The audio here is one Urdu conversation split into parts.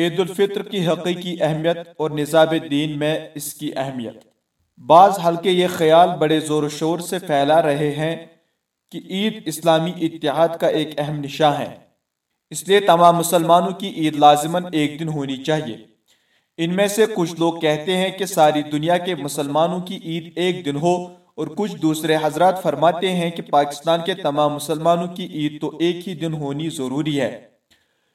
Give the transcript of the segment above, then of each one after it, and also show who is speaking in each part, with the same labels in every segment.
Speaker 1: عید الفطر کی حقیقی اہمیت اور نصاب دین میں اس کی اہمیت۔ بعض حلقے یہ خیال بڑے زور و شور سے پھیلا رہے ہیں کہ عید اسلامی اتحاد کا ایک اہم نشاں ہے۔ اس لیے تمام مسلمانوں کی عید لازماً ایک دن ہونی چاہیے۔ ان میں سے کچھ لوگ کہتے ہیں کہ ساری دنیا کے مسلمانوں کی عید ایک دن ہو اور کچھ دوسرے حضرات فرماتے ہیں کہ پاکستان کے تمام مسلمانوں کی عید تو ایک ہی دن ہونی ضروری ہے۔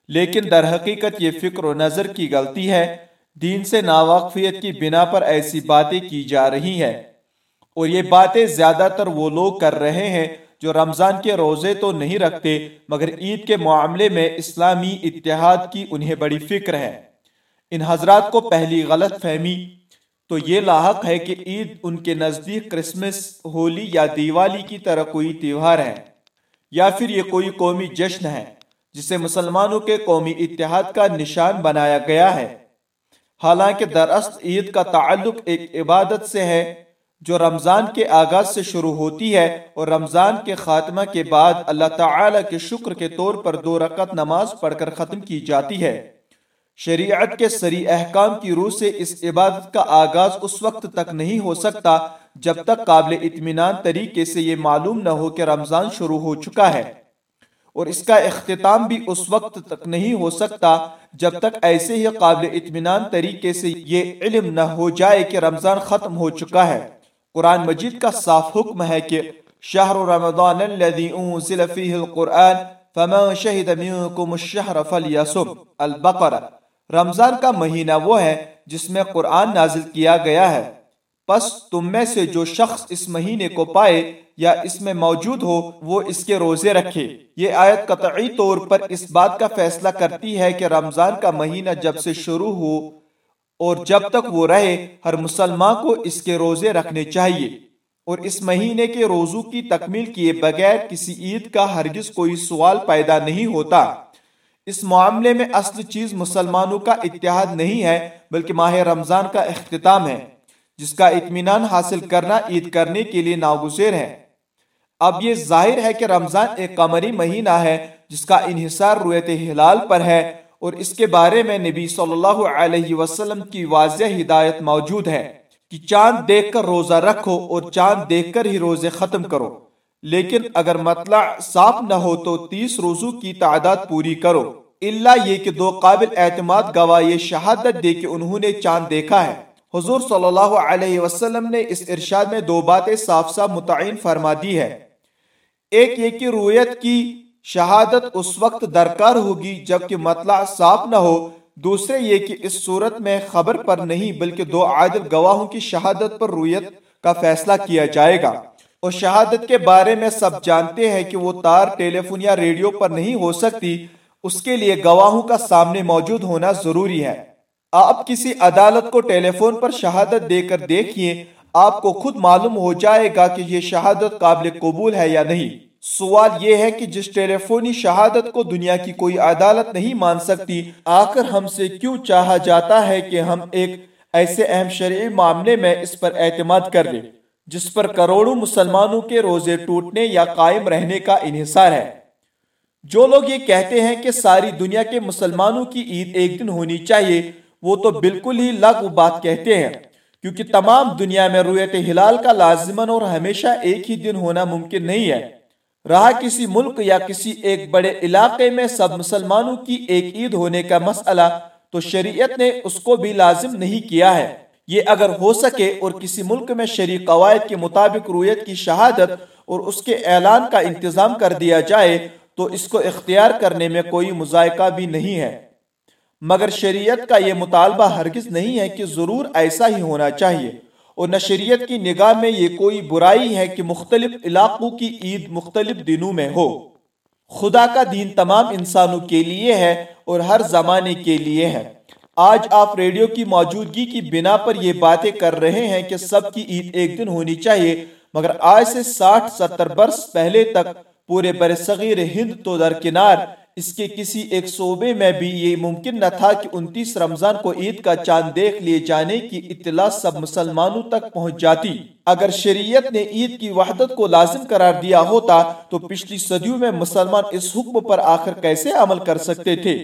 Speaker 1: لیکن در حقیقت یہ فکر و نظر کی غلطی ہے۔ دین سے ناواقفیت کی بنا پر ایسی باتیں کی جا رہی ہیں۔ اور یہ باتیں زیادہ تر وہ لوگ کر رہے ہیں جو رمضان کے روزے تو نہیں رکھتے، مگر عید کے معاملے میں اسلامی اتحاد کی انہیں بڑی فکر ہے۔ ان حضرات کو پہلی غلط فہمی۔ تو یہ لاحق ہے کہ عید ان کے نزدیک کرسمس، ہولی یا دیوالی کی طرح کوئی تیوہار ہے، یا پھر یہ کوئی قومی جشن ہے۔ جسے مسلمانوں کے قومی اتحاد کا نشان بنایا گیا ہے۔ حالانکہ دراصل عید کا تعلق ایک عبادت سے ہے، جو رمضان کے آغاز سے شروع ہوتی ہے اور رمضان کے خاتمہ کے بعد اللہ تعالی کے شکر کے طور پر دو رکعت نماز پڑھ کر ختم کی جاتی ہے۔ شریعت کے سری احکام کی روح سے اس عبادت کا آغاز اس وقت تک نہیں ہو سکتا جب تک قابل اطمینان طریقے سے یہ معلوم نہ ہو کہ رمضان شروع ہو چکا ہے۔ اور اس کا اختتام بھی اس وقت تک نہیں ہو سکتا جب تک ایسے ہی قابل اطمینان طریقے سے یہ علم نہ ہو جائے کہ رمضان ختم ہو چکا ہے۔ قرآن مجید کا صاف حکم ہے کہ شہر رمضان الذي انزل فيه القرآن فمن شہد منكم الشہر فلیسم البقرہ رمضان کا مہینہ وہ ہے جس میں قرآن نازل کیا گیا ہے۔ پس تم میں سے جو شخص اس مہینے کو پائے یا اس میں موجود ہو، وہ اس کے روزے رکھے۔ یہ آیت قطعی طور پر اس بات کا فیصلہ کرتی ہے کہ رمضان کا مہینہ جب سے شروع ہو اور جب تک وہ رہے، ہر مسلمان کو اس کے روزے رکھنے چاہیے۔ اور اس مہینے کے روزو کی تکمیل کیے بغیر کسی عید کا ہرگز کوئی سوال پیدا نہیں ہوتا۔ اس معاملے میں اصل چیز مسلمانوں کا اتحاد نہیں ہے، بلکہ ماہ رمضان کا اختتام ہے۔ جس کا اطمینان حاصل کرنا عید کرنے کے لیے ناگزیر ہے۔ اب یہ ظاہر ہے کہ رمضان ایک قمری مہینہ ہے، جس کا انحصار رویت ہلال پر ہے اور اس کے بارے میں نبی صلی اللہ علیہ وسلم کی واضح ہدایت موجود ہے کہ چاند دیکھ کر روزہ رکھو اور چاند دیکھ کر ہی روزے ختم کرو۔ لیکن اگر مطلع صاف نہ ہو تو تیس روزوں کی تعداد پوری کرو۔ اللہ یہ کہ دو قابل اعتماد گواہ یہ شہادت دے کہ انہوں نے چاند دیکھا ہے۔ حضور صلی اللہ علیہ وسلم نے اس ارشاد میں دو باتیں صاف صاف متعین فرما دی ہے ایک یہ کہ رویت کی شہادت اس وقت درکار ہوگی جبکہ مطلع صاف نہ ہو۔ دوسرے یہ کہ اس صورت میں خبر پر نہیں بلکہ دو عادل گواہوں کی شہادت پر رویت کا فیصلہ کیا جائے گا۔ اور شہادت کے بارے میں سب جانتے ہیں کہ وہ تار ٹیلی فون یا ریڈیو پر نہیں ہو سکتی۔ اس کے لیے گواہوں کا سامنے موجود ہونا ضروری ہے۔ آپ کسی عدالت کو ٹیلی فون پر شہادت دے کر دیکھیے، آپ کو خود معلوم ہو جائے گا کہ یہ شہادت قابل قبول ہے یا نہیں۔ سوال یہ ہے کہ جس ٹیلی فونی شہادت کو دنیا کی کوئی عدالت نہیں مان سکتی، آخر ہم سے کیوں چاہا جاتا ہے کہ ہم ایک ایسے اہم شرعی معاملے میں اس پر اعتماد کر لیں، جس پر کروڑوں مسلمانوں کے روزے ٹوٹنے یا قائم رہنے کا انحصار ہے۔ جو لوگ یہ کہتے ہیں کہ ساری دنیا کے مسلمانوں کی عید ایک دن ہونی چاہیے وہ تو بالکل ہی لغو بات کہتے ہیں۔ کیونکہ تمام دنیا میں رویت ہلال کا لازمن اور ہمیشہ ایک ہی دن ہونا ممکن نہیں ہے۔ رہا کسی ملک یا کسی ایک بڑے علاقے میں سب مسلمانوں کی ایک عید ہونے کا مسئلہ، تو شریعت نے اس کو بھی لازم نہیں کیا ہے۔ یہ اگر ہو سکے اور کسی ملک میں شریع قواعد کے مطابق رویت کی شہادت اور اس کے اعلان کا انتظام کر دیا جائے، تو اس کو اختیار کرنے میں کوئی مذائقہ بھی نہیں ہے۔ مگر شریعت کا یہ مطالبہ ہرگز نہیں ہے کہ ضرور ایسا ہی ہونا چاہیے۔ اور نہ شریعت کی نگاہ میں یہ کوئی برائی ہے کہ مختلف علاقوں کی عید مختلف دنوں میں ہو۔ خدا کا دین تمام انسانوں کے لیے ہے اور ہر زمانے کے لیے ہے۔ آج آپ ریڈیو کی موجودگی کی بنا پر یہ باتیں کر رہے ہیں کہ سب کی عید ایک دن ہونی چاہیے۔ مگر آج سے ساٹھ ستر برس پہلے تک پورے برصغیر ہند تو درکنار، اس کے کسی ایک صوبے میں بھی یہ ممکن نہ تھا کہ انتیس رمضان کو عید کا چاند دیکھ لیے جانے کی اطلاع سب مسلمانوں تک پہنچ جاتی۔ اگر شریعت نے عید کی وحدت کو لازم قرار دیا ہوتا تو پچھلی صدیوں میں مسلمان اس حکم پر آخر کیسے عمل کر سکتے تھے؟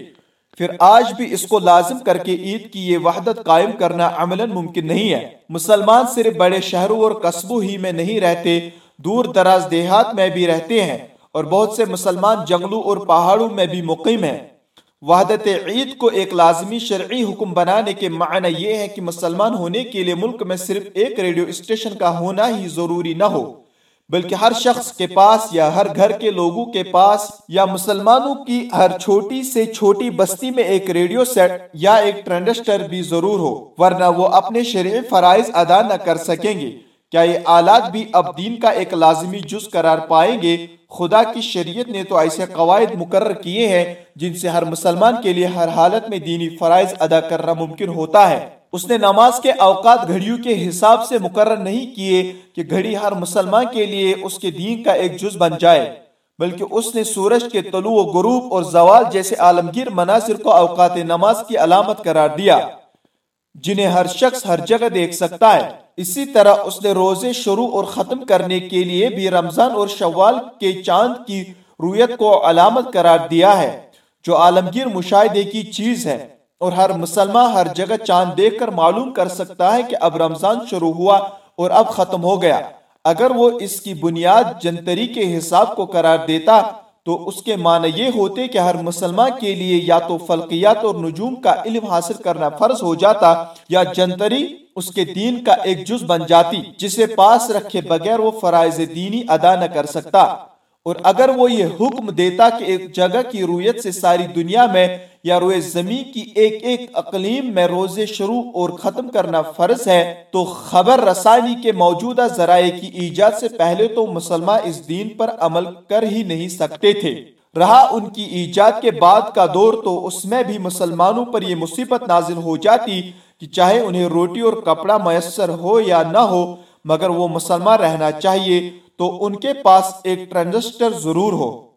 Speaker 1: پھر آج بھی اس کو لازم کر کے عید کی یہ وحدت قائم کرنا عملاً ممکن نہیں ہے۔ مسلمان صرف بڑے شہروں اور قصبوں ہی میں نہیں رہتے، دور دراز دیہات میں بھی رہتے ہیں اور بہت سے مسلمان جنگلوں اور پہاڑوں میں بھی مقیم ہیں۔ وحدت عید کو ایک لازمی شرعی حکم بنانے کے معنی یہ ہے کہ مسلمان ہونے کے لیے ملک میں صرف ایک ریڈیو اسٹیشن کا ہونا ہی ضروری نہ ہو۔ بلکہ ہر شخص کے پاس یا ہر گھر کے لوگوں کے پاس یا مسلمانوں کی ہر چھوٹی سے چھوٹی بستی میں ایک ریڈیو سیٹ یا ایک ٹرانڈسٹر بھی ضرور ہو، ورنہ وہ اپنے شرعی فرائض ادا نہ کر سکیں گے۔ کیا یہ آلات بھی اب دین کا ایک لازمی جز قرار پائیں گے؟ خدا کی شریعت نے تو ایسے قواعد مقرر کیے ہیں جن سے ہر مسلمان کے لیے ہر حالت میں دینی فرائض ادا کرنا ممکن ہوتا ہے۔ اس نے نماز کے اوقات گھڑیوں کے حساب سے مقرر نہیں کیے کہ گھڑی ہر مسلمان کے لیے اس کے دین کا ایک جز بن جائے، بلکہ اس نے سورج کے طلوع و غروب اور زوال جیسے عالمگیر مناظر کو اوقات نماز کی علامت قرار دیا۔ جنہیں ہر شخص ہر جگہ دیکھ سکتا ہے۔ اسی طرح اس نے روزے شروع اور ختم کرنے کے لیے بھی رمضان اور شوال کے چاند کی رویت کو علامت قرار دیا ہے، جو عالمگیر مشاہدے کی چیز ہے۔ اور ہر مسلمان ہر جگہ چاند دیکھ کر معلوم کر سکتا ہے کہ اب رمضان شروع ہوا اور اب ختم ہو گیا۔ اگر وہ اس کی بنیاد جنتری کے حساب کو قرار دیتا تو اس کے معنی یہ ہوتے کہ ہر مسلمان کے لیے یا تو فلقیات اور نجوم کا علم حاصل کرنا فرض ہو جاتا یا جنتری اس کے دین کا ایک جز بن جاتی جسے پاس رکھے بغیر وہ فرائض دینی ادا نہ کر سکتا۔ اور اگر وہ یہ حکم دیتا کہ ایک جگہ کی رویت سے ساری دنیا میں یا روئے زمین کی ایک ایک اقلیم میں روزے شروع اور ختم کرنا فرض ہے، تو خبر رسانی کے موجودہ ذرائع کی ایجاد سے پہلے تو مسلمان اس دین پر عمل کر ہی نہیں سکتے تھے۔ رہا ان کی ایجاد کے بعد کا دور تو اس میں بھی مسلمانوں پر یہ مصیبت نازل ہو جاتی کہ چاہے انہیں روٹی اور کپڑا میسر ہو یا نہ ہو مگر وہ مسلمان رہنا چاہیے تو ان کے پاس ایک ٹرانزسٹر ضرور ہو۔